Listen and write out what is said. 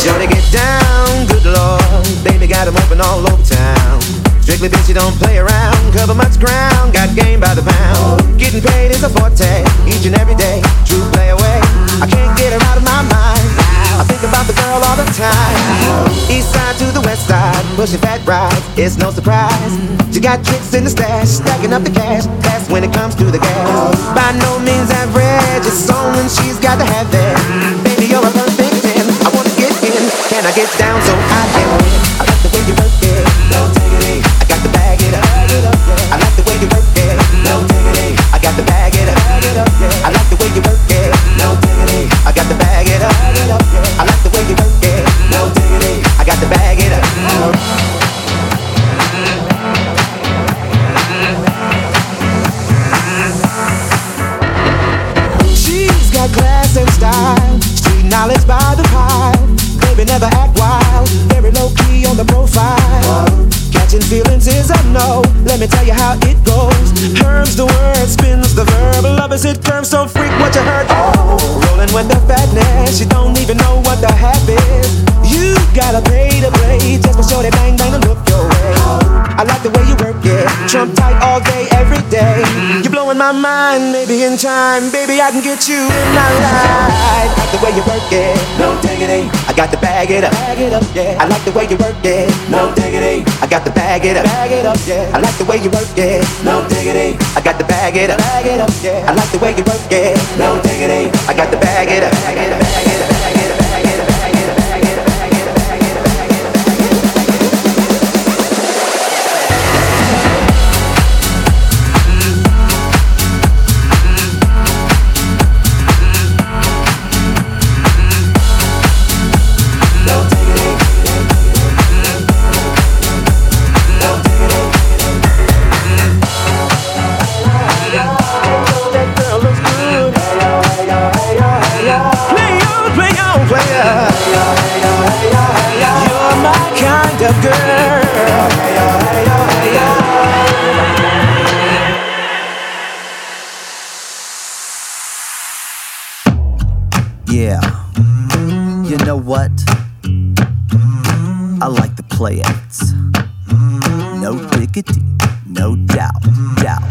Shorty get down, good lord. Baby got 'em open all over town. Strictly bitch, you don't play around. Cover much ground, got game by the pound. Getting paid is a forte, each and every day. True play away. I can't get her out of my mind. I think about the girl all the time. East side to the west side, pushing fat rides. It's no surprise. She got tricks in the stash, stacking up the cash. That's when it comes to the gas. By no means average, it's when she's got to have it. I get down so I never act wild, very low key on the profile. Catching feelings is a no. Let me tell you how it goes. Herbs the word, spins the verb. Love is it curves, so freak what you heard. Oh, rolling with the fatness, you don't even know what the half is. You gotta pay to play just for sure they bang bang and look your way. I like the way you work it, trump tight all day, every day. You're blowing my mind, maybe in time, baby I can get you in my life. I Like the way you work it, no diggity. I got to bag it up, bag it up, yeah. I like the way you work it, no diggity. I got to bag it up, bag it up, yeah. I like the way you work it, no diggity. I got to bag it up, bag it up, yeah. I like the way you work it, no diggity. I got to bag it up, Yeah. You know what? I like the playouts. No diggity, no doubt, doubt.